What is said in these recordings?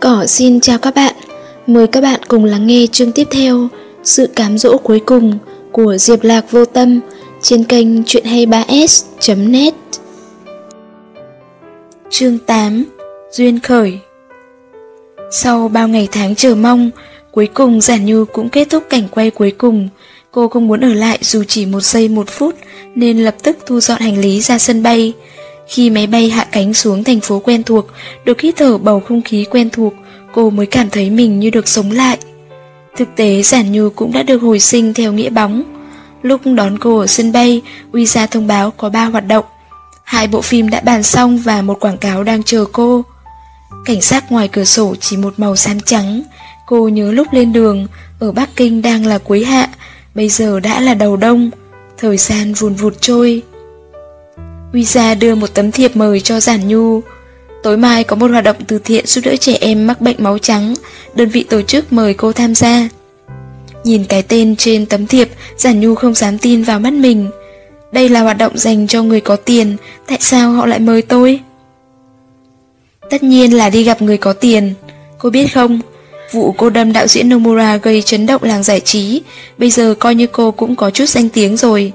Cỏ xin chào các bạn, mời các bạn cùng lắng nghe chương tiếp theo Sự cám dỗ cuối cùng của Diệp Lạc Vô Tâm trên kênh chuyện 23s.net Chương 8 Duyên Khởi Sau bao ngày tháng chờ mong, cuối cùng Giản Như cũng kết thúc cảnh quay cuối cùng. Cô không muốn ở lại dù chỉ một giây một phút nên lập tức thu dọn hành lý ra sân bay. Khi máy bay hạ cánh xuống thành phố quen thuộc, được hít thở bầu không khí quen thuộc, cô mới cảm thấy mình như được sống lại. Thực tế Giản Như cũng đã được hồi sinh theo nghĩa bóng. Lúc đón cô ở sân bay, Uy ra thông báo có 3 hoạt động. Hai bộ phim đã bàn xong và một quảng cáo đang chờ cô. Cảnh sát ngoài cửa sổ chỉ một màu xám trắng. Cô nhớ lúc lên đường, ở Bắc Kinh đang là cuối hạ, bây giờ đã là đầu đông. Thời gian vùn vụt trôi. Uy đưa một tấm thiệp mời cho Giản Nhu. Tối mai có một hoạt động từ thiện giúp đỡ trẻ em mắc bệnh máu trắng, đơn vị tổ chức mời cô tham gia. Nhìn cái tên trên tấm thiệp, Giản Nhu không dám tin vào mắt mình. Đây là hoạt động dành cho người có tiền, tại sao họ lại mời tôi? Tất nhiên là đi gặp người có tiền. Cô biết không, vụ cô đâm đạo diễn Nomura gây chấn động làng giải trí, bây giờ coi như cô cũng có chút danh tiếng rồi.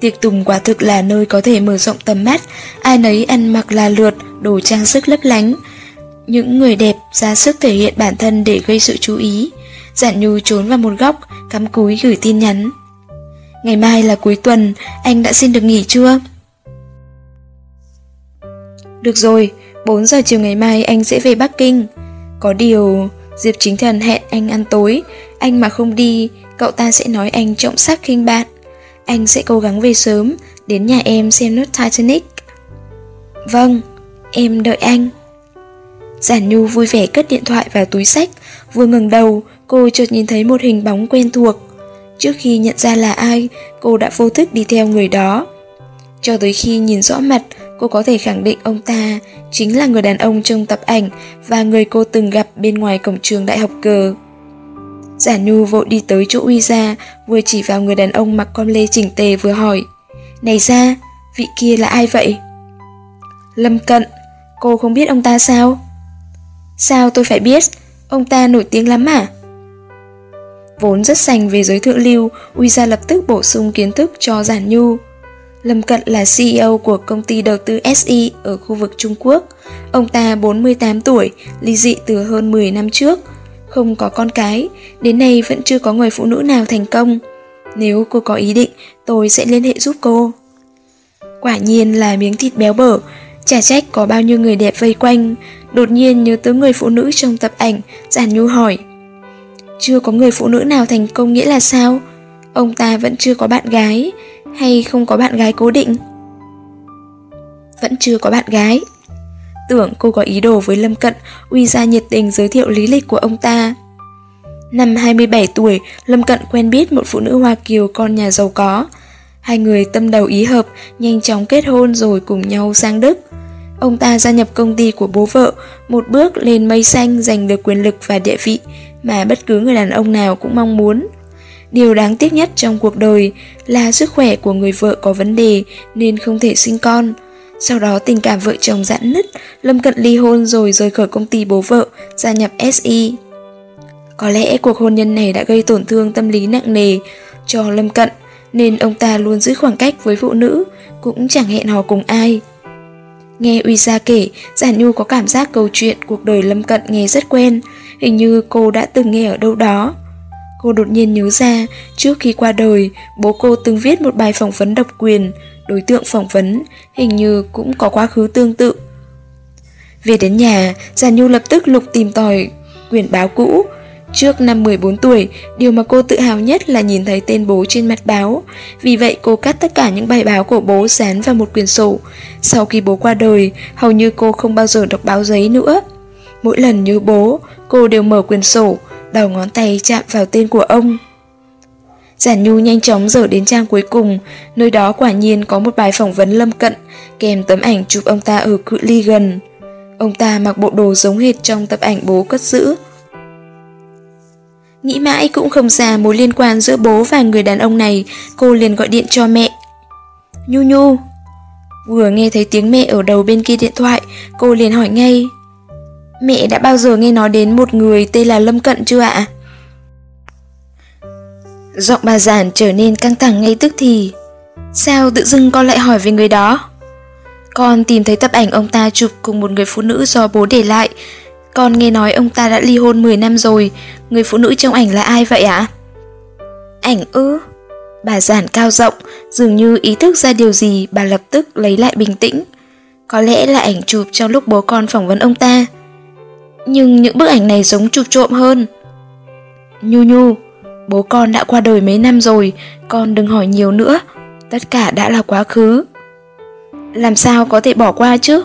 Tiệc tùng quả thực là nơi có thể mở rộng tầm mắt, ai nấy ăn mặc là lượt, đồ trang sức lấp lánh. Những người đẹp ra sức thể hiện bản thân để gây sự chú ý. Giản Nhu trốn vào một góc, cắm cúi gửi tin nhắn. Ngày mai là cuối tuần, anh đã xin được nghỉ chưa? Được rồi, 4 giờ chiều ngày mai anh sẽ về Bắc Kinh. Có điều, Diệp Chính Thần hẹn anh ăn tối, anh mà không đi, cậu ta sẽ nói anh trọng sắc khinh bạn. Anh sẽ cố gắng về sớm, đến nhà em xem nốt Titanic. Vâng, em đợi anh. Giản Nhu vui vẻ cất điện thoại vào túi sách, vừa ngừng đầu, cô chợt nhìn thấy một hình bóng quen thuộc. Trước khi nhận ra là ai, cô đã vô thức đi theo người đó. Cho tới khi nhìn rõ mặt, cô có thể khẳng định ông ta chính là người đàn ông trong tập ảnh và người cô từng gặp bên ngoài cổng trường đại học cờ. Giả Nhu vội đi tới chỗ Uy Gia, vừa chỉ vào người đàn ông mặc con lê chỉnh tề vừa hỏi. Này ra, vị kia là ai vậy? Lâm Cận, cô không biết ông ta sao? Sao tôi phải biết, ông ta nổi tiếng lắm à? Vốn rất sành về giới thượng lưu, Uy Gia lập tức bổ sung kiến thức cho Giản Nhu. Lâm Cận là CEO của công ty đầu tư SI ở khu vực Trung Quốc. Ông ta 48 tuổi, ly dị từ hơn 10 năm trước, không có con cái, đến nay vẫn chưa có người phụ nữ nào thành công. Nếu cô có ý định, tôi sẽ liên hệ giúp cô. Quả nhiên là miếng thịt béo bở, chả trách có bao nhiêu người đẹp vây quanh. Đột nhiên nhớ tới người phụ nữ trong tập ảnh, Giản Nhu hỏi. Chưa có người phụ nữ nào thành công nghĩa là sao? Ông ta vẫn chưa có bạn gái, hay không có bạn gái cố định? Vẫn chưa có bạn gái. Tưởng cô có ý đồ với Lâm Cận, uy ra nhiệt tình giới thiệu lý lịch của ông ta. Năm 27 tuổi, Lâm Cận quen biết một phụ nữ Hoa Kiều con nhà giàu có. Hai người tâm đầu ý hợp, nhanh chóng kết hôn rồi cùng nhau sang Đức. Ông ta gia nhập công ty của bố vợ, một bước lên mây xanh giành được quyền lực và địa vị mà bất cứ người đàn ông nào cũng mong muốn. Điều đáng tiếc nhất trong cuộc đời là sức khỏe của người vợ có vấn đề nên không thể sinh con. Sau đó tình cảm vợ chồng giãn nứt, Lâm Cận ly hôn rồi rời khỏi công ty bố vợ, gia nhập SI. Có lẽ cuộc hôn nhân này đã gây tổn thương tâm lý nặng nề cho Lâm Cận, nên ông ta luôn giữ khoảng cách với phụ nữ, cũng chẳng hẹn hò cùng ai. Nghe Uy Gia kể, Giản Nhu có cảm giác câu chuyện cuộc đời Lâm Cận nghe rất quen, hình như cô đã từng nghe ở đâu đó. Cô đột nhiên nhớ ra, trước khi qua đời, bố cô từng viết một bài phỏng vấn độc quyền, đối tượng phỏng vấn hình như cũng có quá khứ tương tự. Về đến nhà, Già Nhu lập tức lục tìm tòi quyển báo cũ. Trước năm 14 tuổi, điều mà cô tự hào nhất là nhìn thấy tên bố trên mặt báo. Vì vậy cô cắt tất cả những bài báo của bố dán vào một quyển sổ. Sau khi bố qua đời, hầu như cô không bao giờ đọc báo giấy nữa. Mỗi lần nhớ bố, cô đều mở quyển sổ, đầu ngón tay chạm vào tên của ông. Giản Nhu nhanh chóng dở đến trang cuối cùng, nơi đó quả nhiên có một bài phỏng vấn lâm cận, kèm tấm ảnh chụp ông ta ở cự ly gần. Ông ta mặc bộ đồ giống hệt trong tập ảnh bố cất giữ. Nghĩ mãi cũng không ra mối liên quan giữa bố và người đàn ông này, cô liền gọi điện cho mẹ. Nhu Nhu. Vừa nghe thấy tiếng mẹ ở đầu bên kia điện thoại, cô liền hỏi ngay. Mẹ đã bao giờ nghe nói đến một người tên là Lâm Cận chưa ạ? Giọng bà giản trở nên căng thẳng ngay tức thì. Sao tự dưng con lại hỏi về người đó? Con tìm thấy tập ảnh ông ta chụp cùng một người phụ nữ do bố để lại. Con nghe nói ông ta đã ly hôn 10 năm rồi. Người phụ nữ trong ảnh là ai vậy ạ? Ảnh ư? Bà giản cao rộng, dường như ý thức ra điều gì bà lập tức lấy lại bình tĩnh. Có lẽ là ảnh chụp trong lúc bố con phỏng vấn ông ta. Nhưng những bức ảnh này giống chụp trộm hơn. Nhu Nhu, bố con đã qua đời mấy năm rồi, con đừng hỏi nhiều nữa, tất cả đã là quá khứ. Làm sao có thể bỏ qua chứ?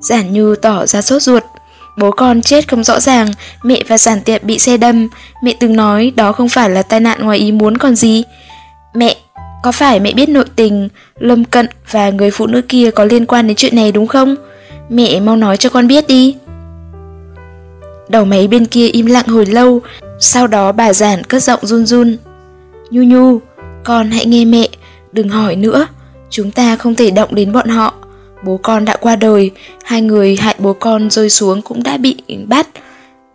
Giản Như tỏ ra sốt ruột. Bố con chết không rõ ràng, mẹ và giản tiệp bị xe đâm, mẹ từng nói đó không phải là tai nạn ngoài ý muốn còn gì. Mẹ, có phải mẹ biết nội tình, Lâm Cận và người phụ nữ kia có liên quan đến chuyện này đúng không? Mẹ mau nói cho con biết đi. Đầu máy bên kia im lặng hồi lâu, sau đó bà giản cất giọng run run. Nhu nhu, con hãy nghe mẹ, đừng hỏi nữa, chúng ta không thể động đến bọn họ. Bố con đã qua đời, hai người hại bố con rơi xuống cũng đã bị bắt.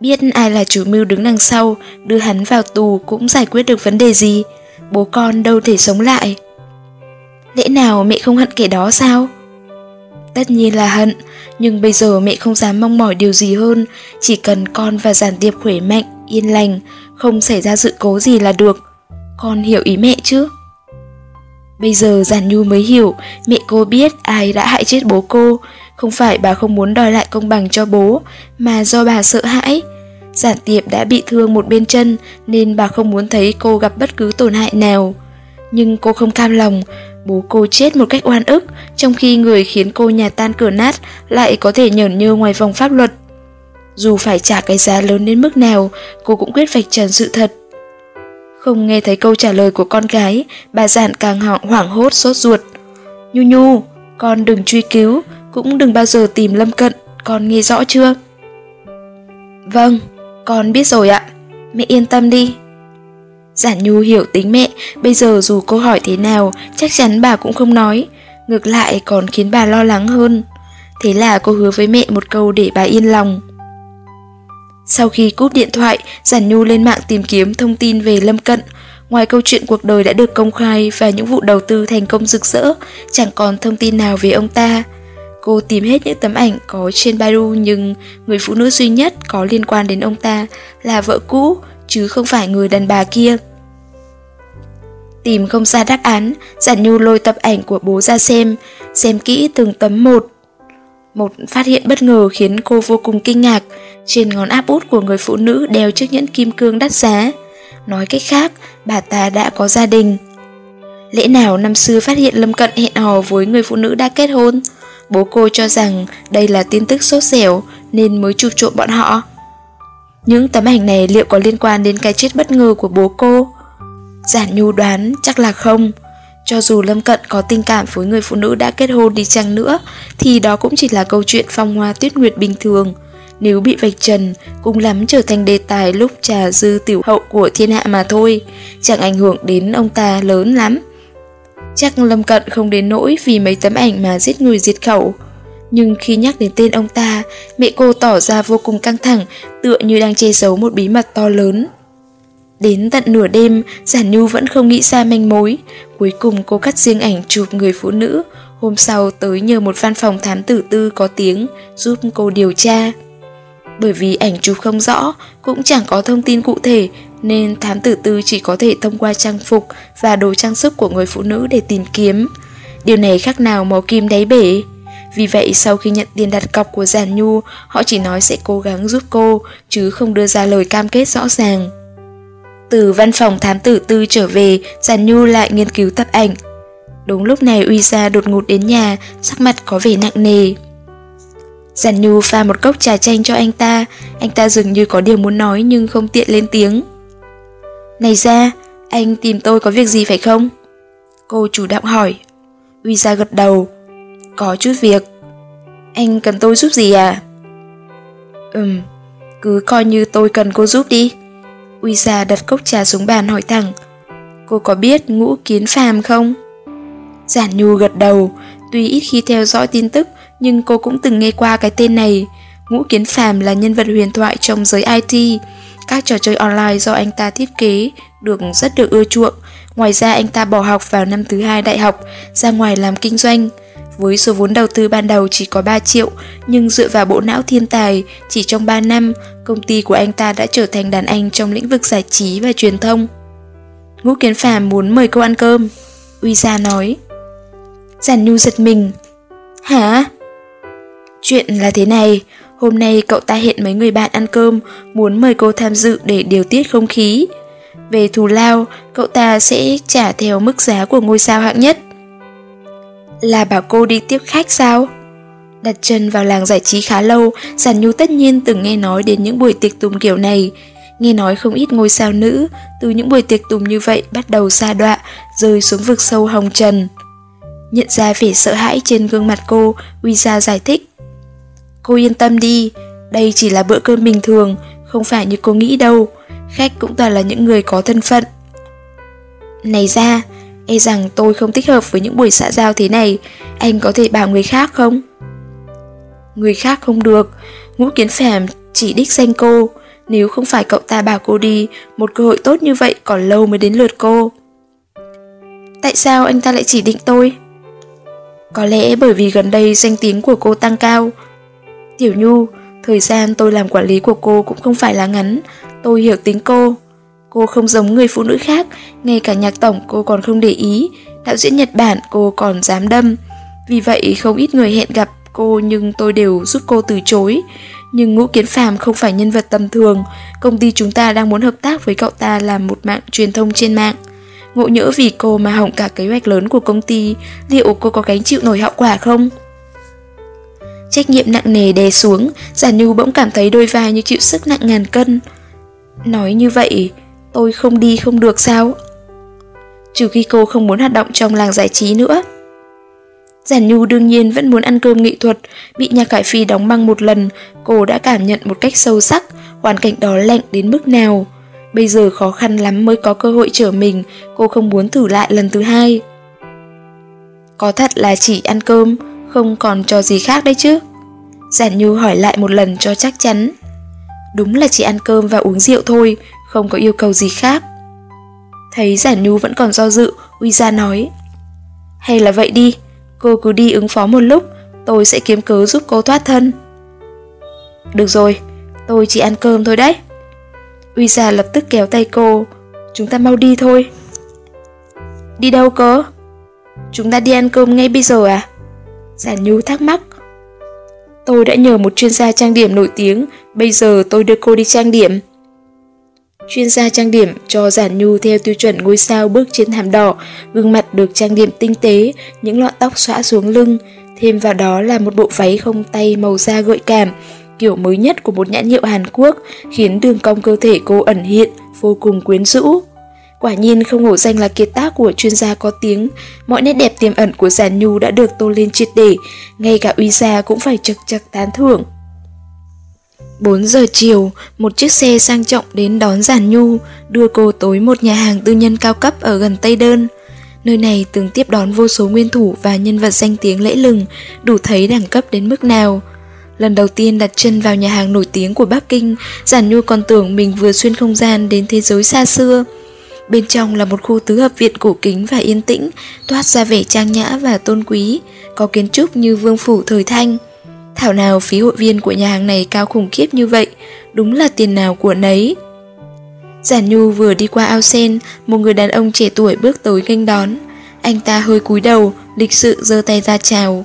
Biết ai là chủ mưu đứng đằng sau, đưa hắn vào tù cũng giải quyết được vấn đề gì. Bố con đâu thể sống lại. Lẽ nào mẹ không hận kẻ đó sao? Tất nhiên là hận, nhưng bây giờ mẹ không dám mong mỏi điều gì hơn, chỉ cần con và giản tiệp khỏe mạnh, yên lành, không xảy ra sự cố gì là được. Con hiểu ý mẹ chứ? Bây giờ Giản Nhu mới hiểu mẹ cô biết ai đã hại chết bố cô, không phải bà không muốn đòi lại công bằng cho bố, mà do bà sợ hãi. Giản tiệp đã bị thương một bên chân nên bà không muốn thấy cô gặp bất cứ tổn hại nào. Nhưng cô không cam lòng, bố cô chết một cách oan ức, trong khi người khiến cô nhà tan cửa nát lại có thể nhởn nhơ ngoài vòng pháp luật. Dù phải trả cái giá lớn đến mức nào, cô cũng quyết vạch trần sự thật. Không nghe thấy câu trả lời của con gái, bà giản càng hoảng, hoảng hốt sốt ruột. Nhu nhu, con đừng truy cứu, cũng đừng bao giờ tìm Lâm Cận, con nghe rõ chưa? Vâng, con biết rồi ạ, mẹ yên tâm đi. Giản Nhu hiểu tính mẹ, bây giờ dù cô hỏi thế nào, chắc chắn bà cũng không nói, ngược lại còn khiến bà lo lắng hơn. Thế là cô hứa với mẹ một câu để bà yên lòng. Sau khi cúp điện thoại, Giản Nhu lên mạng tìm kiếm thông tin về Lâm Cận. Ngoài câu chuyện cuộc đời đã được công khai và những vụ đầu tư thành công rực rỡ, chẳng còn thông tin nào về ông ta. Cô tìm hết những tấm ảnh có trên Baidu nhưng người phụ nữ duy nhất có liên quan đến ông ta là vợ cũ, chứ không phải người đàn bà kia. Tìm không ra đáp án, Giản Nhu lôi tập ảnh của bố ra xem, xem kỹ từng tấm một. Một phát hiện bất ngờ khiến cô vô cùng kinh ngạc, trên ngón áp út của người phụ nữ đeo chiếc nhẫn kim cương đắt giá. Nói cách khác, bà ta đã có gia đình. Lẽ nào năm xưa phát hiện Lâm Cận hẹn hò với người phụ nữ đã kết hôn? Bố cô cho rằng đây là tin tức sốt dẻo nên mới chụp trộm bọn họ. Những tấm ảnh này liệu có liên quan đến cái chết bất ngờ của bố cô? Giản Nhu đoán chắc là không. Cho dù Lâm Cận có tình cảm với người phụ nữ đã kết hôn đi chăng nữa, thì đó cũng chỉ là câu chuyện phong hoa tuyết nguyệt bình thường. Nếu bị vạch trần, cũng lắm trở thành đề tài lúc trà dư tiểu hậu của thiên hạ mà thôi, chẳng ảnh hưởng đến ông ta lớn lắm. Chắc Lâm Cận không đến nỗi vì mấy tấm ảnh mà giết người diệt khẩu. Nhưng khi nhắc đến tên ông ta, mẹ cô tỏ ra vô cùng căng thẳng, tựa như đang che giấu một bí mật to lớn. Đến tận nửa đêm, Giản Nhu vẫn không nghĩ ra manh mối. Cuối cùng cô cắt riêng ảnh chụp người phụ nữ, hôm sau tới nhờ một văn phòng thám tử tư có tiếng giúp cô điều tra. Bởi vì ảnh chụp không rõ, cũng chẳng có thông tin cụ thể, nên thám tử tư chỉ có thể thông qua trang phục và đồ trang sức của người phụ nữ để tìm kiếm. Điều này khác nào mò kim đáy bể. Vì vậy sau khi nhận tiền đặt cọc của giàn Nhu, họ chỉ nói sẽ cố gắng giúp cô, chứ không đưa ra lời cam kết rõ ràng. Từ văn phòng thám tử tư trở về, giàn Nhu lại nghiên cứu tập ảnh. Đúng lúc này Uy Gia đột ngột đến nhà, sắc mặt có vẻ nặng nề. Giản Nhu pha một cốc trà chanh cho anh ta, anh ta dường như có điều muốn nói nhưng không tiện lên tiếng. Này ra, anh tìm tôi có việc gì phải không? Cô chủ động hỏi. Uy Gia gật đầu. Có chút việc. Anh cần tôi giúp gì à? Ừm, cứ coi như tôi cần cô giúp đi. Uy Gia đặt cốc trà xuống bàn hỏi thẳng. Cô có biết ngũ kiến phàm không? Giản Nhu gật đầu, tuy ít khi theo dõi tin tức nhưng cô cũng từng nghe qua cái tên này. Ngũ Kiến Phàm là nhân vật huyền thoại trong giới IT. Các trò chơi online do anh ta thiết kế được rất được ưa chuộng. Ngoài ra anh ta bỏ học vào năm thứ hai đại học, ra ngoài làm kinh doanh. Với số vốn đầu tư ban đầu chỉ có 3 triệu, nhưng dựa vào bộ não thiên tài, chỉ trong 3 năm, công ty của anh ta đã trở thành đàn anh trong lĩnh vực giải trí và truyền thông. Ngũ Kiến Phàm muốn mời cô ăn cơm. Uy Gia nói. Giản Nhu giật mình. Hả? Chuyện là thế này, hôm nay cậu ta hẹn mấy người bạn ăn cơm, muốn mời cô tham dự để điều tiết không khí. Về thù lao, cậu ta sẽ trả theo mức giá của ngôi sao hạng nhất. Là bảo cô đi tiếp khách sao? Đặt chân vào làng giải trí khá lâu, Giản Nhu tất nhiên từng nghe nói đến những buổi tiệc tùng kiểu này. Nghe nói không ít ngôi sao nữ, từ những buổi tiệc tùng như vậy bắt đầu xa đọa, rơi xuống vực sâu hồng trần. Nhận ra vẻ sợ hãi trên gương mặt cô, Uy Gia giải thích. Cô yên tâm đi, đây chỉ là bữa cơm bình thường, không phải như cô nghĩ đâu. Khách cũng toàn là những người có thân phận. Này ra, e rằng tôi không thích hợp với những buổi xã giao thế này, anh có thể bảo người khác không? Người khác không được, ngũ kiến phèm chỉ đích danh cô, nếu không phải cậu ta bảo cô đi, một cơ hội tốt như vậy còn lâu mới đến lượt cô. Tại sao anh ta lại chỉ định tôi? Có lẽ bởi vì gần đây danh tiếng của cô tăng cao. Tiểu Nhu, thời gian tôi làm quản lý của cô cũng không phải là ngắn, tôi hiểu tính cô. Cô không giống người phụ nữ khác, ngay cả nhạc tổng cô còn không để ý, đạo diễn Nhật Bản cô còn dám đâm. Vì vậy không ít người hẹn gặp cô nhưng tôi đều giúp cô từ chối. Nhưng Ngũ Kiến Phàm không phải nhân vật tầm thường, công ty chúng ta đang muốn hợp tác với cậu ta làm một mạng truyền thông trên mạng. Ngộ nhỡ vì cô mà hỏng cả kế hoạch lớn của công ty, liệu cô có gánh chịu nổi hậu quả không? Trách nhiệm nặng nề đè xuống, Giả Nhu bỗng cảm thấy đôi vai như chịu sức nặng ngàn cân. Nói như vậy, tôi không đi không được sao? Trừ khi cô không muốn hoạt động trong làng giải trí nữa. Giản Nhu đương nhiên vẫn muốn ăn cơm nghệ thuật, bị nhà cải phi đóng băng một lần, cô đã cảm nhận một cách sâu sắc hoàn cảnh đó lạnh đến mức nào. Bây giờ khó khăn lắm mới có cơ hội trở mình, cô không muốn thử lại lần thứ hai. Có thật là chỉ ăn cơm, không còn trò gì khác đấy chứ? Giản Nhu hỏi lại một lần cho chắc chắn. Đúng là chỉ ăn cơm và uống rượu thôi, không có yêu cầu gì khác. Thấy Giản Nhu vẫn còn do dự, Uy Gia nói. Hay là vậy đi, cô cứ đi ứng phó một lúc, tôi sẽ kiếm cớ giúp cô thoát thân. Được rồi, tôi chỉ ăn cơm thôi đấy. Uy Gia lập tức kéo tay cô, chúng ta mau đi thôi. Đi đâu cơ? Chúng ta đi ăn cơm ngay bây giờ à? Giản Nhu thắc mắc. Tôi đã nhờ một chuyên gia trang điểm nổi tiếng, bây giờ tôi đưa cô đi trang điểm. Chuyên gia trang điểm cho Giản Nhu theo tiêu chuẩn ngôi sao bước trên thảm đỏ, gương mặt được trang điểm tinh tế, những lọn tóc xõa xuống lưng, thêm vào đó là một bộ váy không tay màu da gợi cảm, kiểu mới nhất của một nhãn hiệu Hàn Quốc, khiến đường cong cơ thể cô ẩn hiện, vô cùng quyến rũ. Quả nhiên không hổ danh là kiệt tác của chuyên gia có tiếng, mọi nét đẹp tiềm ẩn của giàn Nhu đã được tô lên triệt để, ngay cả uy gia cũng phải chật chật tán thưởng. 4 giờ chiều, một chiếc xe sang trọng đến đón giàn Nhu, đưa cô tới một nhà hàng tư nhân cao cấp ở gần Tây Đơn. Nơi này từng tiếp đón vô số nguyên thủ và nhân vật danh tiếng lẫy lừng, đủ thấy đẳng cấp đến mức nào. Lần đầu tiên đặt chân vào nhà hàng nổi tiếng của Bắc Kinh, Giản Nhu còn tưởng mình vừa xuyên không gian đến thế giới xa xưa. Bên trong là một khu tứ hợp viện cổ kính và yên tĩnh, toát ra vẻ trang nhã và tôn quý, có kiến trúc như vương phủ thời thanh. Thảo nào phí hội viên của nhà hàng này cao khủng khiếp như vậy, đúng là tiền nào của nấy. Giản Nhu vừa đi qua ao sen, một người đàn ông trẻ tuổi bước tới nghênh đón. Anh ta hơi cúi đầu, lịch sự giơ tay ra chào.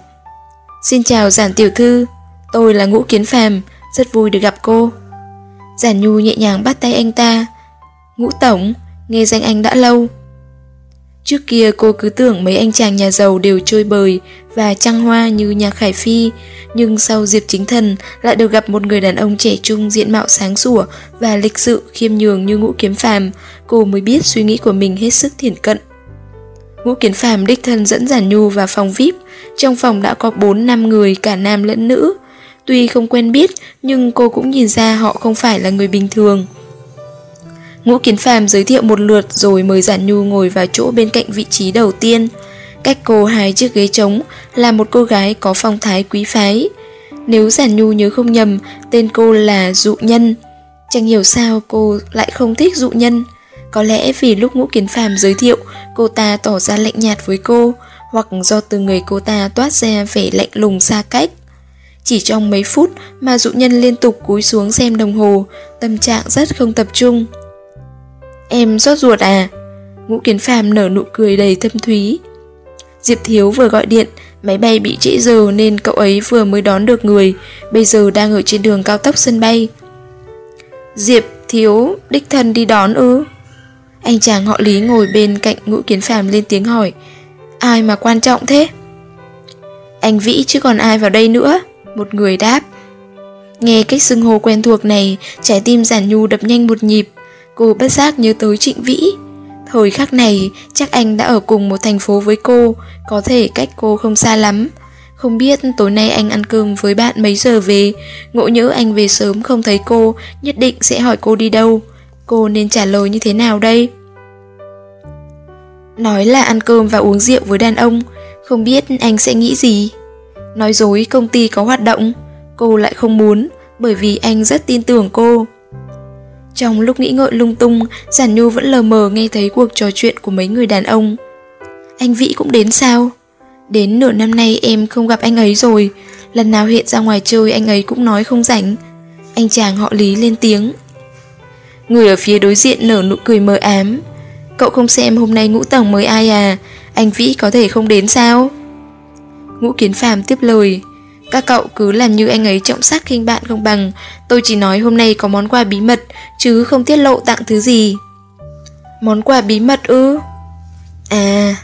Xin chào Giản Tiểu Thư, tôi là Ngũ Kiến Phàm, rất vui được gặp cô. Giản Nhu nhẹ nhàng bắt tay anh ta. Ngũ Tổng, nghe danh anh đã lâu. Trước kia cô cứ tưởng mấy anh chàng nhà giàu đều chơi bời và trăng hoa như nhà Khải Phi, nhưng sau Diệp Chính Thần lại được gặp một người đàn ông trẻ trung diện mạo sáng sủa và lịch sự khiêm nhường như Ngũ Kiếm Phàm, cô mới biết suy nghĩ của mình hết sức thiển cận. Ngũ Kiến Phàm đích thân dẫn Giản Nhu vào phòng VIP, trong phòng đã có 4 năm người cả nam lẫn nữ. Tuy không quen biết, nhưng cô cũng nhìn ra họ không phải là người bình thường. Ngũ Kiến Phàm giới thiệu một lượt rồi mời Giản Nhu ngồi vào chỗ bên cạnh vị trí đầu tiên. Cách cô hai chiếc ghế trống là một cô gái có phong thái quý phái. Nếu Giản Nhu nhớ không nhầm, tên cô là Dụ Nhân. Chẳng hiểu sao cô lại không thích Dụ Nhân. Có lẽ vì lúc Ngũ Kiến Phàm giới thiệu, cô ta tỏ ra lạnh nhạt với cô, hoặc do từ người cô ta toát ra vẻ lạnh lùng xa cách. Chỉ trong mấy phút mà dụ nhân liên tục cúi xuống xem đồng hồ, tâm trạng rất không tập trung. Em rót ruột à? Ngũ Kiến Phàm nở nụ cười đầy thâm thúy. Diệp Thiếu vừa gọi điện, máy bay bị trễ giờ nên cậu ấy vừa mới đón được người, bây giờ đang ở trên đường cao tốc sân bay. Diệp Thiếu đích thân đi đón ư? Anh chàng họ Lý ngồi bên cạnh Ngũ Kiến Phàm lên tiếng hỏi, ai mà quan trọng thế? Anh Vĩ chứ còn ai vào đây nữa? Một người đáp. Nghe cách xưng hô quen thuộc này, trái tim giản nhu đập nhanh một nhịp. Cô bất giác nhớ tới Trịnh Vĩ. Thời khắc này, chắc anh đã ở cùng một thành phố với cô, có thể cách cô không xa lắm. Không biết tối nay anh ăn cơm với bạn mấy giờ về, ngộ nhỡ anh về sớm không thấy cô, nhất định sẽ hỏi cô đi đâu. Cô nên trả lời như thế nào đây? Nói là ăn cơm và uống rượu với đàn ông, không biết anh sẽ nghĩ gì. Nói dối công ty có hoạt động, cô lại không muốn, bởi vì anh rất tin tưởng cô. Trong lúc nghĩ ngợi lung tung, Giản Nhu vẫn lờ mờ nghe thấy cuộc trò chuyện của mấy người đàn ông. Anh Vĩ cũng đến sao? Đến nửa năm nay em không gặp anh ấy rồi, lần nào hiện ra ngoài chơi anh ấy cũng nói không rảnh. Anh chàng họ Lý lên tiếng. Người ở phía đối diện nở nụ cười mờ ám. Cậu không xem hôm nay ngũ tổng mới ai à, anh Vĩ có thể không đến sao? Ngũ Kiến Phàm tiếp lời. Các cậu cứ làm như anh ấy trọng sắc khinh bạn không bằng, tôi chỉ nói hôm nay có món quà bí mật, chứ không tiết lộ tặng thứ gì. Món quà bí mật ư? À,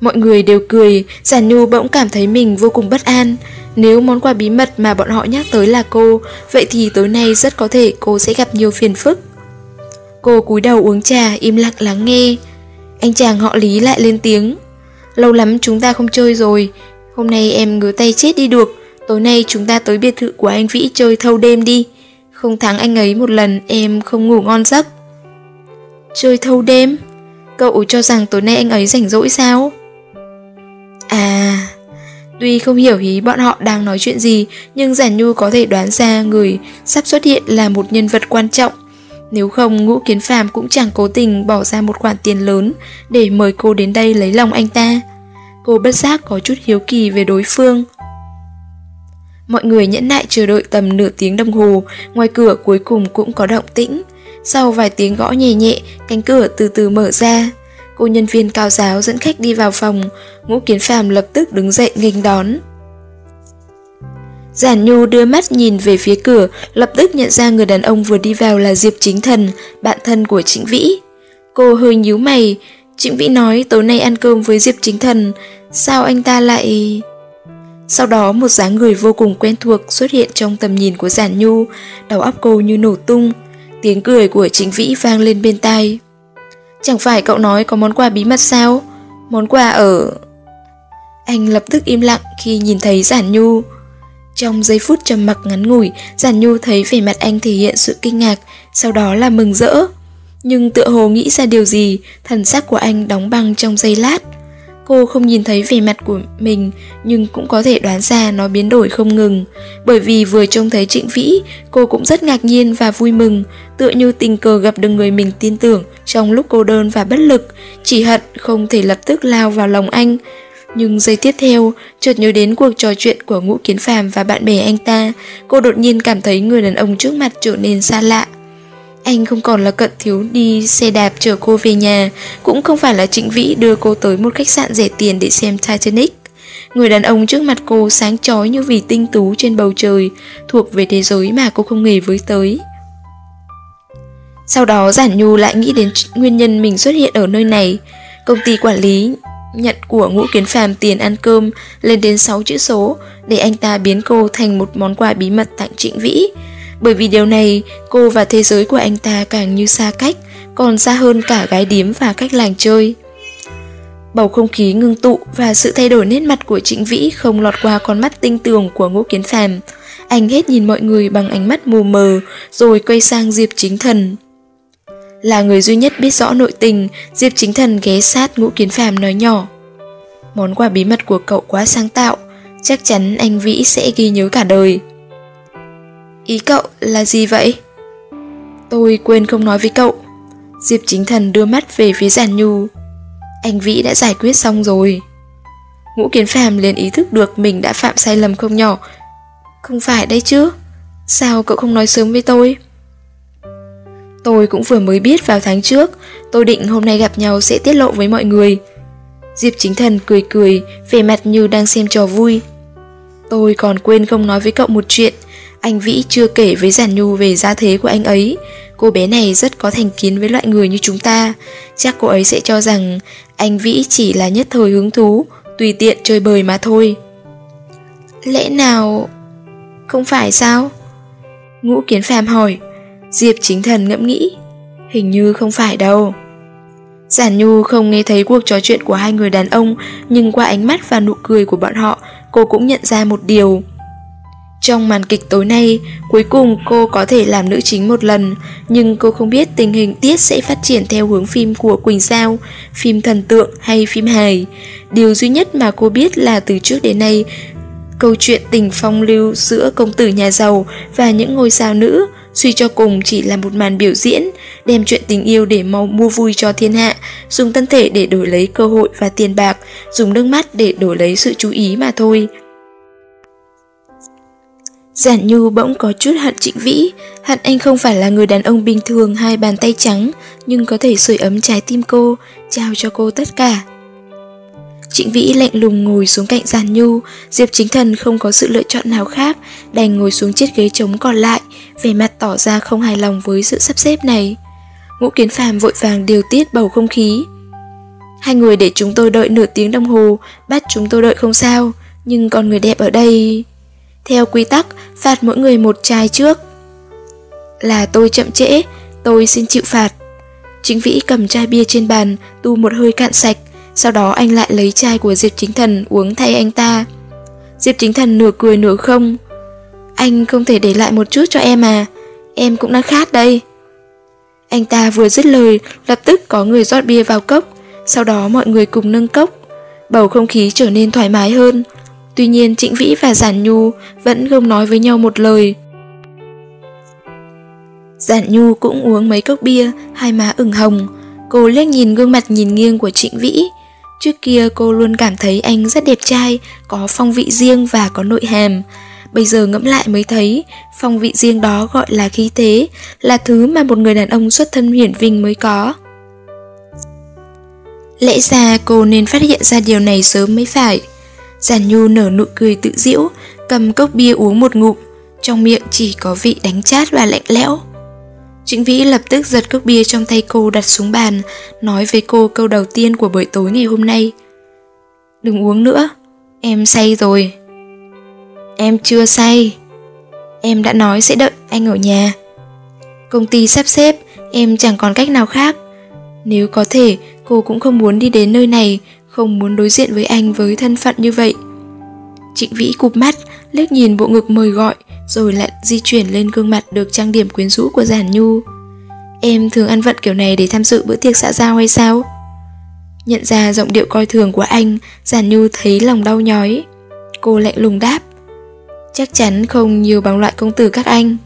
mọi người đều cười, Giản Nhu bỗng cảm thấy mình vô cùng bất an. Nếu món quà bí mật mà bọn họ nhắc tới là cô, vậy thì tối nay rất có thể cô sẽ gặp nhiều phiền phức. Cô cúi đầu uống trà, im lặng lắng nghe. Anh chàng họ Lý lại lên tiếng. Lâu lắm chúng ta không chơi rồi, hôm nay em ngứa tay chết đi được, tối nay chúng ta tới biệt thự của anh Vĩ chơi thâu đêm đi. Không thắng anh ấy một lần em không ngủ ngon giấc. Chơi thâu đêm? Cậu cho rằng tối nay anh ấy rảnh rỗi sao? À, tuy không hiểu ý bọn họ đang nói chuyện gì, nhưng Giản Nhu có thể đoán ra người sắp xuất hiện là một nhân vật quan trọng. Nếu không, Ngũ Kiến Phàm cũng chẳng cố tình bỏ ra một khoản tiền lớn để mời cô đến đây lấy lòng anh ta. Cô bất giác có chút hiếu kỳ về đối phương. Mọi người nhẫn nại chờ đợi tầm nửa tiếng đồng hồ, ngoài cửa cuối cùng cũng có động tĩnh. Sau vài tiếng gõ nhẹ nhẹ, cánh cửa từ từ mở ra. Cô nhân viên cao giáo dẫn khách đi vào phòng, ngũ kiến phàm lập tức đứng dậy nghênh đón. Giản Nhu đưa mắt nhìn về phía cửa, lập tức nhận ra người đàn ông vừa đi vào là Diệp Chính Thần, bạn thân của Trịnh Vĩ. Cô hơi nhíu mày, Trịnh Vĩ nói tối nay ăn cơm với Diệp Chính Thần, sao anh ta lại... Sau đó một dáng người vô cùng quen thuộc xuất hiện trong tầm nhìn của Giản Nhu, đầu óc cô như nổ tung, tiếng cười của chính Vĩ vang lên bên tai. Chẳng phải cậu nói có món quà bí mật sao? Món quà ở... Anh lập tức im lặng khi nhìn thấy Giản Nhu. Trong giây phút trầm mặc ngắn ngủi, Giản Nhu thấy vẻ mặt anh thể hiện sự kinh ngạc, sau đó là mừng rỡ. Nhưng tựa hồ nghĩ ra điều gì, thần sắc của anh đóng băng trong giây lát. Cô không nhìn thấy vẻ mặt của mình, nhưng cũng có thể đoán ra nó biến đổi không ngừng. Bởi vì vừa trông thấy Trịnh Vĩ, cô cũng rất ngạc nhiên và vui mừng, tựa như tình cờ gặp được người mình tin tưởng trong lúc cô đơn và bất lực, chỉ hận không thể lập tức lao vào lòng anh. Nhưng giây tiếp theo, chợt nhớ đến cuộc trò chuyện của Ngũ Kiến Phàm và bạn bè anh ta, cô đột nhiên cảm thấy người đàn ông trước mặt trở nên xa lạ. Anh không còn là cận thiếu đi xe đạp chở cô về nhà, cũng không phải là Trịnh Vĩ đưa cô tới một khách sạn rẻ tiền để xem Titanic. Người đàn ông trước mặt cô sáng chói như vì tinh tú trên bầu trời, thuộc về thế giới mà cô không hề với tới. Sau đó Giản Nhu lại nghĩ đến nguyên nhân mình xuất hiện ở nơi này. Công ty quản lý nhận của ngũ kiến phàm tiền ăn cơm lên đến 6 chữ số để anh ta biến cô thành một món quà bí mật tặng Trịnh Vĩ. Bởi vì điều này, cô và thế giới của anh ta càng như xa cách, còn xa hơn cả gái điếm và cách làng chơi. Bầu không khí ngưng tụ và sự thay đổi nét mặt của Trịnh Vĩ không lọt qua con mắt tinh tường của Ngũ Kiến Phàm. Anh hết nhìn mọi người bằng ánh mắt mù mờ, rồi quay sang Diệp Chính Thần. Là người duy nhất biết rõ nội tình, Diệp Chính Thần ghé sát Ngũ Kiến Phàm nói nhỏ. Món quà bí mật của cậu quá sáng tạo, chắc chắn anh Vĩ sẽ ghi nhớ cả đời. Ý cậu là gì vậy? Tôi quên không nói với cậu. Diệp chính thần đưa mắt về phía giản nhu. Anh Vĩ đã giải quyết xong rồi. Ngũ kiến phàm liền ý thức được mình đã phạm sai lầm không nhỏ. Không phải đấy chứ? Sao cậu không nói sớm với tôi? Tôi cũng vừa mới biết vào tháng trước, tôi định hôm nay gặp nhau sẽ tiết lộ với mọi người. Diệp chính thần cười cười, vẻ mặt như đang xem trò vui. Tôi còn quên không nói với cậu một chuyện, anh Vĩ chưa kể với Giản Nhu về gia thế của anh ấy. Cô bé này rất có thành kiến với loại người như chúng ta. Chắc cô ấy sẽ cho rằng anh Vĩ chỉ là nhất thời hứng thú, tùy tiện chơi bời mà thôi. Lẽ nào... Không phải sao? Ngũ Kiến Phàm hỏi. Diệp chính thần ngẫm nghĩ. Hình như không phải đâu. Giản Nhu không nghe thấy cuộc trò chuyện của hai người đàn ông, nhưng qua ánh mắt và nụ cười của bọn họ, cô cũng nhận ra một điều. Trong màn kịch tối nay, cuối cùng cô có thể làm nữ chính một lần, nhưng cô không biết tình hình tiết sẽ phát triển theo hướng phim của Quỳnh Sao, phim thần tượng hay phim hài. Điều duy nhất mà cô biết là từ trước đến nay, câu chuyện tình phong lưu giữa công tử nhà giàu và những ngôi sao nữ suy cho cùng chỉ là một màn biểu diễn, đem chuyện tình yêu để mau mua vui cho thiên hạ, dùng thân thể để đổi lấy cơ hội và tiền bạc, dùng nước mắt để đổi lấy sự chú ý mà thôi. Giản Nhu bỗng có chút hận Trịnh Vĩ, hận anh không phải là người đàn ông bình thường hai bàn tay trắng, nhưng có thể sưởi ấm trái tim cô, trao cho cô tất cả. Trịnh Vĩ lạnh lùng ngồi xuống cạnh Giản Nhu, Diệp Chính Thần không có sự lựa chọn nào khác, đành ngồi xuống chiếc ghế trống còn lại, vẻ mặt tỏ ra không hài lòng với sự sắp xếp này. Ngũ Kiến Phàm vội vàng điều tiết bầu không khí. Hai người để chúng tôi đợi nửa tiếng đồng hồ, bắt chúng tôi đợi không sao, nhưng còn người đẹp ở đây... Theo quy tắc, phạt mỗi người một chai trước. Là tôi chậm trễ, tôi xin chịu phạt. Chính Vĩ cầm chai bia trên bàn, tu một hơi cạn sạch, sau đó anh lại lấy chai của Diệp Chính Thần uống thay anh ta. Diệp Chính Thần nửa cười nửa không. Anh không thể để lại một chút cho em à, em cũng đang khát đây. Anh ta vừa dứt lời, lập tức có người rót bia vào cốc, sau đó mọi người cùng nâng cốc. Bầu không khí trở nên thoải mái hơn, Tuy nhiên Trịnh Vĩ và Giản Nhu vẫn không nói với nhau một lời. Giản Nhu cũng uống mấy cốc bia, hai má ửng hồng. Cô liếc nhìn gương mặt nhìn nghiêng của Trịnh Vĩ. Trước kia cô luôn cảm thấy anh rất đẹp trai, có phong vị riêng và có nội hàm. Bây giờ ngẫm lại mới thấy, phong vị riêng đó gọi là khí thế, là thứ mà một người đàn ông xuất thân hiển vinh mới có. Lẽ ra cô nên phát hiện ra điều này sớm mới phải. Giản Nhu nở nụ cười tự diễu, cầm cốc bia uống một ngụm, trong miệng chỉ có vị đánh chát và lạnh lẽo. Trịnh Vĩ lập tức giật cốc bia trong tay cô đặt xuống bàn, nói với cô câu đầu tiên của buổi tối ngày hôm nay. Đừng uống nữa, em say rồi. Em chưa say. Em đã nói sẽ đợi anh ở nhà. Công ty sắp xếp, em chẳng còn cách nào khác. Nếu có thể, cô cũng không muốn đi đến nơi này, không muốn đối diện với anh với thân phận như vậy. Trịnh Vĩ cụp mắt, liếc nhìn bộ ngực mời gọi, rồi lại di chuyển lên gương mặt được trang điểm quyến rũ của Giản Nhu. Em thường ăn vận kiểu này để tham dự bữa tiệc xã giao hay sao? Nhận ra giọng điệu coi thường của anh, Giản Nhu thấy lòng đau nhói. Cô lạnh lùng đáp. Chắc chắn không nhiều bằng loại công tử các anh.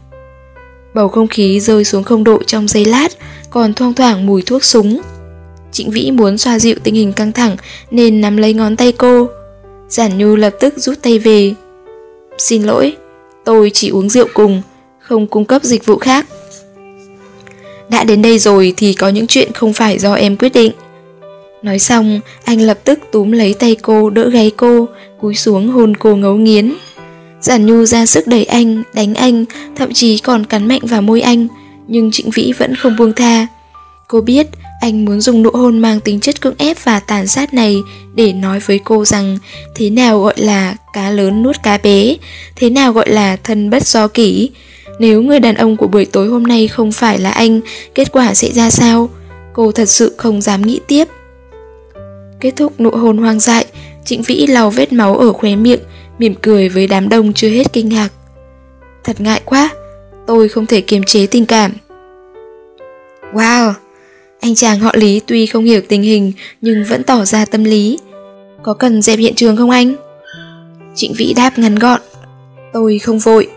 Bầu không khí rơi xuống không độ trong giây lát, còn thoang thoảng mùi thuốc súng. Trịnh Vĩ muốn xoa dịu tình hình căng thẳng nên nắm lấy ngón tay cô. Giản Nhu lập tức rút tay về. Xin lỗi, tôi chỉ uống rượu cùng, không cung cấp dịch vụ khác. Đã đến đây rồi thì có những chuyện không phải do em quyết định. Nói xong, anh lập tức túm lấy tay cô đỡ gáy cô, cúi xuống hôn cô ngấu nghiến. Giản Nhu ra sức đẩy anh, đánh anh, thậm chí còn cắn mạnh vào môi anh, nhưng Trịnh Vĩ vẫn không buông tha. Cô biết anh muốn dùng nụ hôn mang tính chất cưỡng ép và tàn sát này để nói với cô rằng thế nào gọi là cá lớn nuốt cá bé, thế nào gọi là thân bất do kỷ. Nếu người đàn ông của buổi tối hôm nay không phải là anh, kết quả sẽ ra sao? Cô thật sự không dám nghĩ tiếp. Kết thúc nụ hôn hoang dại, Trịnh Vĩ lau vết máu ở khóe miệng, mỉm cười với đám đông chưa hết kinh ngạc. Thật ngại quá, tôi không thể kiềm chế tình cảm. Wow, anh chàng họ Lý tuy không hiểu tình hình nhưng vẫn tỏ ra tâm lý. Có cần dẹp hiện trường không anh? Trịnh Vĩ đáp ngắn gọn. Tôi không vội.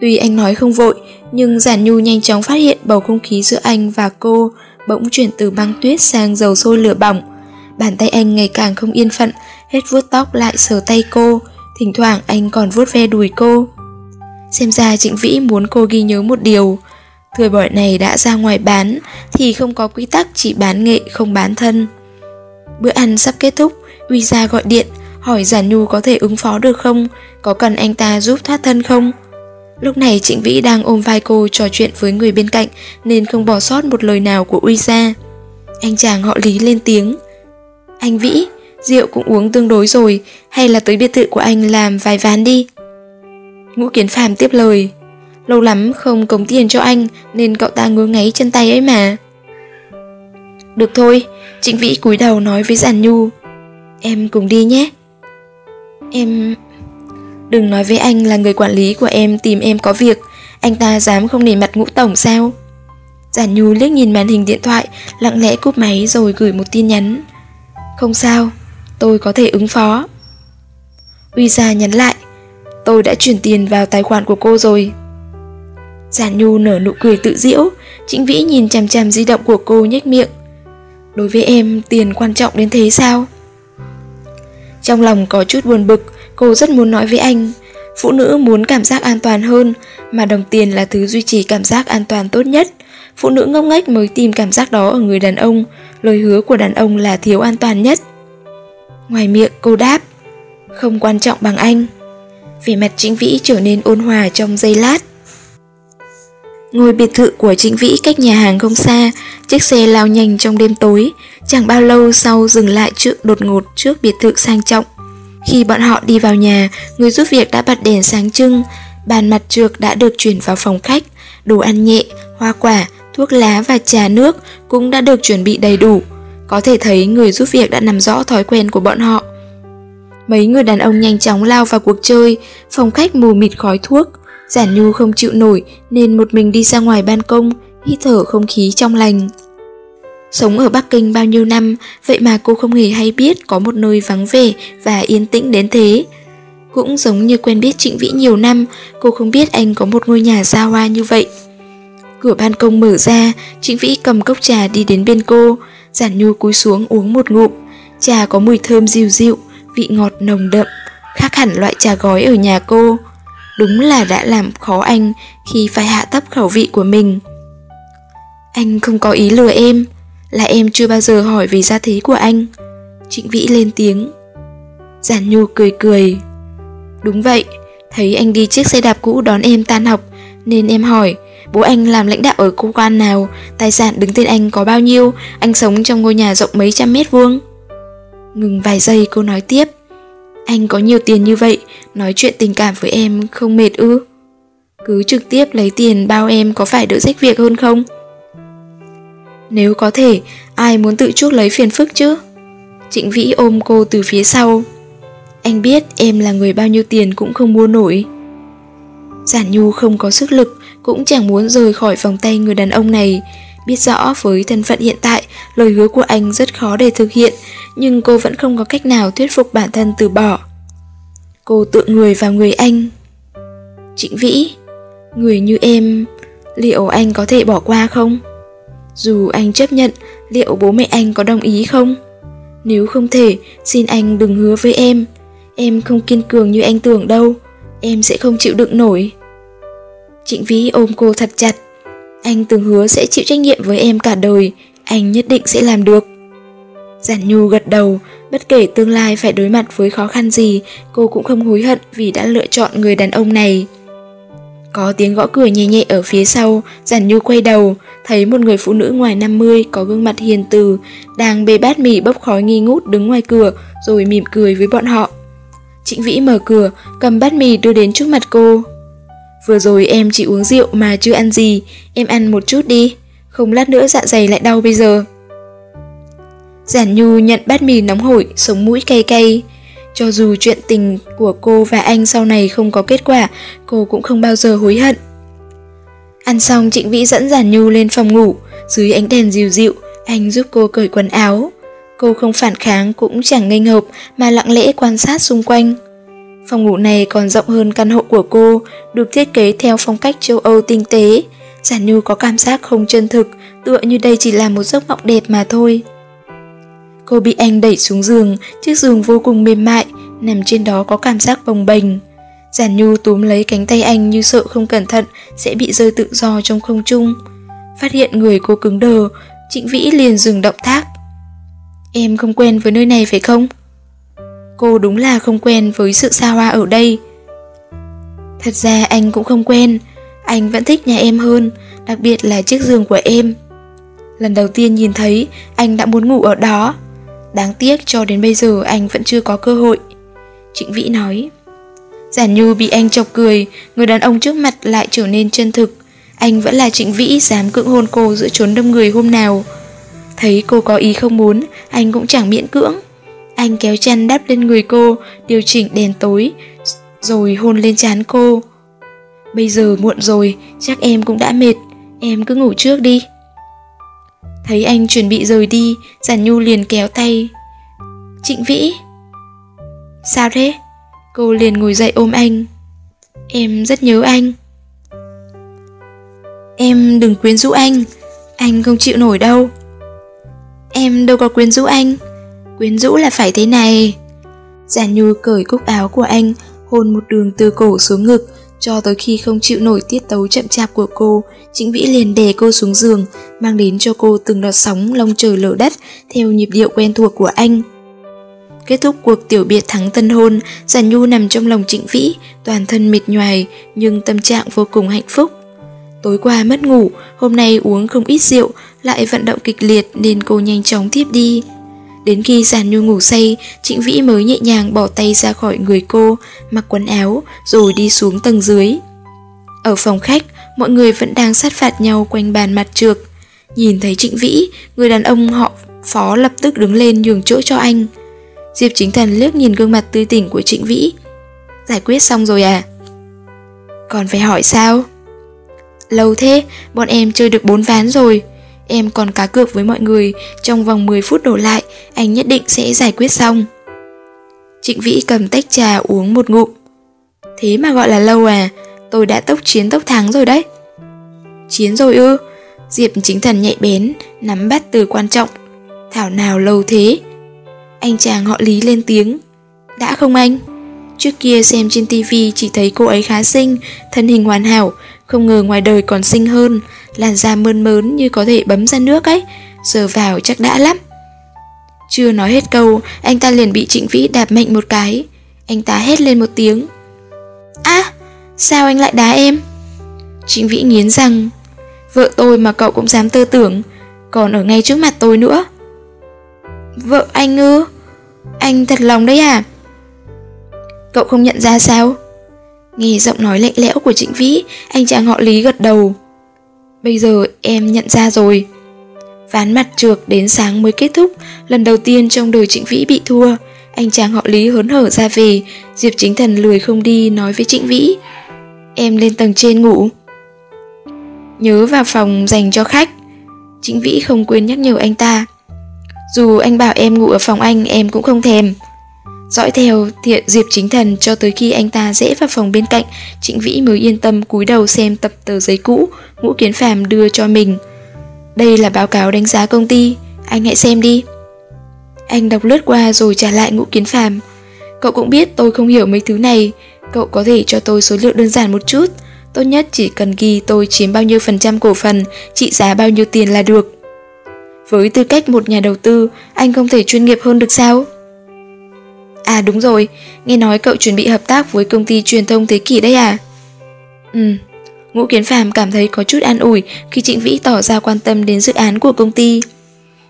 Tuy anh nói không vội, nhưng Giản Nhu nhanh chóng phát hiện bầu không khí giữa anh và cô bỗng chuyển từ băng tuyết sang dầu sôi lửa bỏng. Bàn tay anh ngày càng không yên phận, hết vuốt tóc lại sờ tay cô, thỉnh thoảng anh còn vuốt ve đùi cô. Xem ra Trịnh Vĩ muốn cô ghi nhớ một điều, thời buổi này đã ra ngoài bán thì không có quy tắc chỉ bán nghệ không bán thân. Bữa ăn sắp kết thúc, Uy ra gọi điện, hỏi Giản Nhu có thể ứng phó được không, có cần anh ta giúp thoát thân không. Lúc này Trịnh Vĩ đang ôm vai cô trò chuyện với người bên cạnh nên không bỏ sót một lời nào của Uy ra. Anh chàng họ Lý lên tiếng. Anh Vĩ, rượu cũng uống tương đối rồi, hay là tới biệt thự của anh làm vài ván đi. Ngũ Kiến Phàm tiếp lời. Lâu lắm không cống tiền cho anh nên cậu ta ngứa ngáy chân tay ấy mà. Được thôi, Trịnh Vĩ cúi đầu nói với Giản Nhu. Em cùng đi nhé. Em... Đừng nói với anh là người quản lý của em tìm em có việc, anh ta dám không nể mặt ngũ tổng sao? Giản Nhu liếc nhìn màn hình điện thoại, lặng lẽ cúp máy rồi gửi một tin nhắn. Không sao, tôi có thể ứng phó. Uy Gia nhắn lại, tôi đã chuyển tiền vào tài khoản của cô rồi. Giản Nhu nở nụ cười tự diễu, Trịnh Vĩ nhìn chằm chằm di động của cô nhếch miệng. Đối với em, tiền quan trọng đến thế sao? Trong lòng có chút buồn bực, cô rất muốn nói với anh. Phụ nữ muốn cảm giác an toàn hơn, mà đồng tiền là thứ duy trì cảm giác an toàn tốt nhất. Phụ nữ ngốc nghếch mới tìm cảm giác đó ở người đàn ông, lời hứa của đàn ông là thiếu an toàn nhất. Ngoài miệng cô đáp, không quan trọng bằng anh. Vẻ mặt Trịnh Vĩ trở nên ôn hòa trong giây lát. Ngôi biệt thự của Trịnh Vĩ cách nhà hàng không xa, chiếc xe lao nhanh trong đêm tối, chẳng bao lâu sau dừng lại trước đột ngột trước biệt thự sang trọng. Khi bọn họ đi vào nhà, người giúp việc đã bật đèn sáng trưng, bàn mặt trược đã được chuyển vào phòng khách, đồ ăn nhẹ, hoa quả, thuốc lá và trà nước cũng đã được chuẩn bị đầy đủ. Có thể thấy người giúp việc đã nắm rõ thói quen của bọn họ. Mấy người đàn ông nhanh chóng lao vào cuộc chơi, phòng khách mù mịt khói thuốc, Giản Nhu không chịu nổi nên một mình đi ra ngoài ban công, hít thở không khí trong lành. Sống ở Bắc Kinh bao nhiêu năm, vậy mà cô không hề hay biết có một nơi vắng vẻ và yên tĩnh đến thế. Cũng giống như quen biết Trịnh Vĩ nhiều năm, cô không biết anh có một ngôi nhà xa hoa như vậy. Cửa ban công mở ra, Trịnh Vĩ cầm cốc trà đi đến bên cô, Giản Nhu cúi xuống uống một ngụm. Trà có mùi thơm dịu dịu, vị ngọt nồng đậm, khác hẳn loại trà gói ở nhà cô đúng là đã làm khó anh khi phải hạ thấp khẩu vị của mình. Anh không có ý lừa em, là em chưa bao giờ hỏi về gia thế của anh. Trịnh Vĩ lên tiếng. Giản Nhu cười cười. Đúng vậy, thấy anh đi chiếc xe đạp cũ đón em tan học, nên em hỏi, bố anh làm lãnh đạo ở cơ quan nào, tài sản đứng tên anh có bao nhiêu, anh sống trong ngôi nhà rộng mấy trăm mét vuông. Ngừng vài giây cô nói tiếp. Anh có nhiều tiền như vậy, nói chuyện tình cảm với em không mệt ư? Cứ trực tiếp lấy tiền bao em có phải đỡ rách việc hơn không? Nếu có thể, ai muốn tự chuốc lấy phiền phức chứ? Trịnh Vĩ ôm cô từ phía sau. Anh biết em là người bao nhiêu tiền cũng không mua nổi. Giản Nhu không có sức lực, cũng chẳng muốn rời khỏi vòng tay người đàn ông này. Biết rõ với thân phận hiện tại, lời hứa của anh rất khó để thực hiện, nhưng cô vẫn không có cách nào thuyết phục bản thân từ bỏ. Cô tự người vào người anh. Trịnh Vĩ, người như em, liệu anh có thể bỏ qua không? Dù anh chấp nhận, liệu bố mẹ anh có đồng ý không? Nếu không thể, xin anh đừng hứa với em. Em không kiên cường như anh tưởng đâu, em sẽ không chịu đựng nổi. Trịnh Vĩ ôm cô thật chặt. Anh từng hứa sẽ chịu trách nhiệm với em cả đời, anh nhất định sẽ làm được. Giản Nhu gật đầu, bất kể tương lai phải đối mặt với khó khăn gì, cô cũng không hối hận vì đã lựa chọn người đàn ông này. Có tiếng gõ cửa nhẹ nhẹ ở phía sau, Giản Nhu quay đầu, thấy một người phụ nữ ngoài 50 có gương mặt hiền từ, đang bê bát mì bốc khói nghi ngút đứng ngoài cửa rồi mỉm cười với bọn họ. Trịnh Vĩ mở cửa, cầm bát mì đưa đến trước mặt cô. Vừa rồi em chỉ uống rượu mà chưa ăn gì, em ăn một chút đi, không lát nữa dạ dày lại đau bây giờ. Giản Nhu nhận bát mì nóng hổi, sống mũi cay cay. Cho dù chuyện tình của cô và anh sau này không có kết quả, cô cũng không bao giờ hối hận. Ăn xong Trịnh Vĩ dẫn Giản Nhu lên phòng ngủ, dưới ánh đèn dịu dịu, anh giúp cô cởi quần áo. Cô không phản kháng cũng chẳng ngây ngợp mà lặng lẽ quan sát xung quanh. Phòng ngủ này còn rộng hơn căn hộ của cô, được thiết kế theo phong cách châu Âu tinh tế. Giản Nhu có cảm giác không chân thực, tựa như đây chỉ là một giấc mộng đẹp mà thôi. Cô bị anh đẩy xuống giường, chiếc giường vô cùng mềm mại, nằm trên đó có cảm giác bồng bềnh. Giản Nhu túm lấy cánh tay anh như sợ không cẩn thận sẽ bị rơi tự do trong không trung. Phát hiện người cô cứng đờ, Trịnh Vĩ liền dừng động tác. Em không quen với nơi này phải không? Cô đúng là không quen với sự xa hoa ở đây. Thật ra anh cũng không quen, anh vẫn thích nhà em hơn, đặc biệt là chiếc giường của em. Lần đầu tiên nhìn thấy, anh đã muốn ngủ ở đó. Đáng tiếc cho đến bây giờ anh vẫn chưa có cơ hội. Trịnh Vĩ nói. Giản Nhu bị anh chọc cười, người đàn ông trước mặt lại trở nên chân thực. Anh vẫn là Trịnh Vĩ dám cưỡng hôn cô giữa chốn đông người hôm nào. Thấy cô có ý không muốn, anh cũng chẳng miễn cưỡng. Anh kéo chăn đắp lên người cô, điều chỉnh đèn tối, rồi hôn lên trán cô. Bây giờ muộn rồi, chắc em cũng đã mệt, em cứ ngủ trước đi. Thấy anh chuẩn bị rời đi, Giản Nhu liền kéo tay. Trịnh Vĩ Sao thế? Cô liền ngồi dậy ôm anh. Em rất nhớ anh. Em đừng quyến rũ anh, anh không chịu nổi đâu. Em đâu có quyến rũ anh, quyến rũ là phải thế này. Giản Nhu cởi cúc áo của anh, hôn một đường từ cổ xuống ngực, cho tới khi không chịu nổi tiết tấu chậm chạp của cô, Trịnh Vĩ liền đè cô xuống giường, mang đến cho cô từng đợt sóng lông trời lở đất theo nhịp điệu quen thuộc của anh. Kết thúc cuộc tiểu biệt thắng tân hôn, Giản Nhu nằm trong lòng Trịnh Vĩ, toàn thân mệt nhoài nhưng tâm trạng vô cùng hạnh phúc. Tối qua mất ngủ, hôm nay uống không ít rượu, lại vận động kịch liệt nên cô nhanh chóng tiếp đi. Đến khi giàn Nhu ngủ say, Trịnh Vĩ mới nhẹ nhàng bỏ tay ra khỏi người cô, mặc quần áo, rồi đi xuống tầng dưới. Ở phòng khách, mọi người vẫn đang sát phạt nhau quanh bàn mặt trược. Nhìn thấy Trịnh Vĩ, người đàn ông họ phó lập tức đứng lên nhường chỗ cho anh. Diệp Chính Thần liếc nhìn gương mặt tươi tỉnh của Trịnh Vĩ. Giải quyết xong rồi à? Còn phải hỏi sao? Lâu thế, bọn em chơi được bốn ván rồi. Em còn cá cược với mọi người, trong vòng 10 phút đổ lại, anh nhất định sẽ giải quyết xong. Trịnh Vĩ cầm tách trà uống một ngụm. Thế mà gọi là lâu à, tôi đã tốc chiến tốc thắng rồi đấy. Chiến rồi ư? Diệp chính thần nhạy bén, nắm bắt từ quan trọng. Thảo nào lâu thế? Anh chàng họ Lý lên tiếng. Đã không anh? Trước kia xem trên tivi chỉ thấy cô ấy khá xinh, thân hình hoàn hảo, không ngờ ngoài đời còn xinh hơn, làn da mơn mớn như có thể bấm ra nước ấy, giờ vào chắc đã lắm. Chưa nói hết câu, anh ta liền bị Trịnh Vĩ đạp mạnh một cái. Anh ta hét lên một tiếng. À, sao anh lại đá em? Trịnh Vĩ nghiến rằng, vợ tôi mà cậu cũng dám tơ tưởng, còn ở ngay trước mặt tôi nữa. Vợ anh ư? Anh thật lòng đấy à? Cậu không nhận ra sao? Nghe giọng nói lạnh lẽo của Trịnh Vĩ, anh chàng họ Lý gật đầu. Bây giờ em nhận ra rồi. Ván mặt trượt đến sáng mới kết thúc, lần đầu tiên trong đời Trịnh Vĩ bị thua. Anh chàng họ Lý hớn hở ra về, Diệp Chính Thần lười không đi nói với Trịnh Vĩ. Em lên tầng trên ngủ. Nhớ vào phòng dành cho khách. Trịnh Vĩ không quên nhắc nhở anh ta. Dù anh bảo em ngủ ở phòng anh, em cũng không thèm. Dõi theo thiện Diệp Chính Thần cho tới khi anh ta rẽ vào phòng bên cạnh, Trịnh Vĩ mới yên tâm cúi đầu xem tập tờ giấy cũ Ngũ Kiến Phàm đưa cho mình. Đây là báo cáo đánh giá công ty, anh hãy xem đi. Anh đọc lướt qua rồi trả lại Ngũ Kiến Phàm. Cậu cũng biết tôi không hiểu mấy thứ này, cậu có thể cho tôi số liệu đơn giản một chút. Tốt nhất chỉ cần ghi tôi chiếm bao nhiêu phần trăm cổ phần, trị giá bao nhiêu tiền là được. Với tư cách một nhà đầu tư, anh không thể chuyên nghiệp hơn được sao? À đúng rồi, nghe nói cậu chuẩn bị hợp tác với công ty truyền thông thế kỷ đấy à? Ừ, Ngũ Kiến Phạm cảm thấy có chút an ủi khi Trịnh Vĩ tỏ ra quan tâm đến dự án của công ty.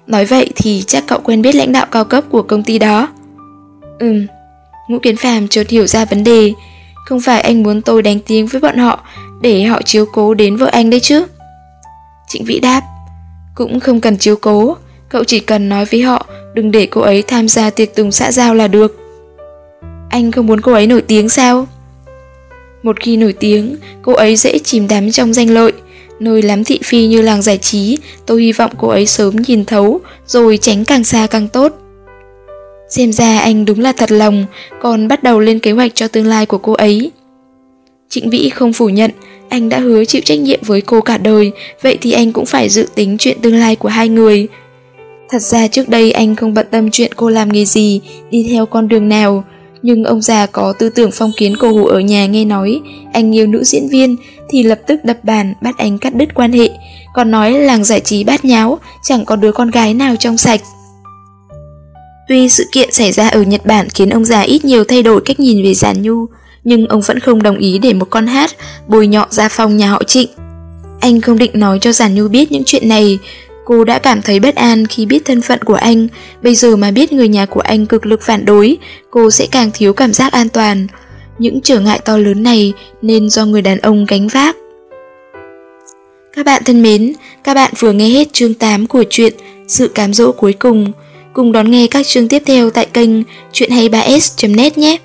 Nói vậy thì chắc cậu quen biết lãnh đạo cao cấp của công ty đó. Ừm, Ngũ Kiến Phạm chợt hiểu ra vấn đề. Không phải anh muốn tôi đánh tiếng với bọn họ để họ chiếu cố đến vợ anh đấy chứ? Trịnh Vĩ đáp, cũng không cần chiếu cố, cậu chỉ cần nói với họ đừng để cô ấy tham gia tiệc tùng xã giao là được. Anh không muốn cô ấy nổi tiếng sao? Một khi nổi tiếng, cô ấy dễ chìm đắm trong danh lợi, nơi lắm thị phi như làng giải trí, tôi hy vọng cô ấy sớm nhìn thấu, rồi tránh càng xa càng tốt. Xem ra anh đúng là thật lòng, còn bắt đầu lên kế hoạch cho tương lai của cô ấy. Trịnh Vĩ không phủ nhận, anh đã hứa chịu trách nhiệm với cô cả đời, vậy thì anh cũng phải dự tính chuyện tương lai của hai người. Thật ra trước đây anh không bận tâm chuyện cô làm nghề gì, đi theo con đường nào, nhưng ông già có tư tưởng phong kiến cổ hủ ở nhà nghe nói anh yêu nữ diễn viên thì lập tức đập bàn bắt anh cắt đứt quan hệ, còn nói làng giải trí bát nháo, chẳng có đứa con gái nào trong sạch. Tuy sự kiện xảy ra ở Nhật Bản khiến ông già ít nhiều thay đổi cách nhìn về Giản Nhu, nhưng ông vẫn không đồng ý để một con hát bồi nhọ ra phòng nhà họ Trịnh. Anh không định nói cho Giản Nhu biết những chuyện này, cô đã cảm thấy bất an khi biết thân phận của anh, bây giờ mà biết người nhà của anh cực lực phản đối, cô sẽ càng thiếu cảm giác an toàn. Những trở ngại to lớn này nên do người đàn ông gánh vác. Các bạn thân mến, các bạn vừa nghe hết chương 8 của truyện Sự cám dỗ cuối cùng. Cùng đón nghe các chương tiếp theo tại kênh chuyện 23s.net nhé.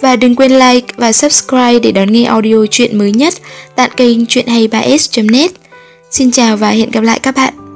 Và đừng quên like và subscribe để đón nghe audio chuyện mới nhất tại kênh chuyện 23s.net. Xin chào và hẹn gặp lại các bạn.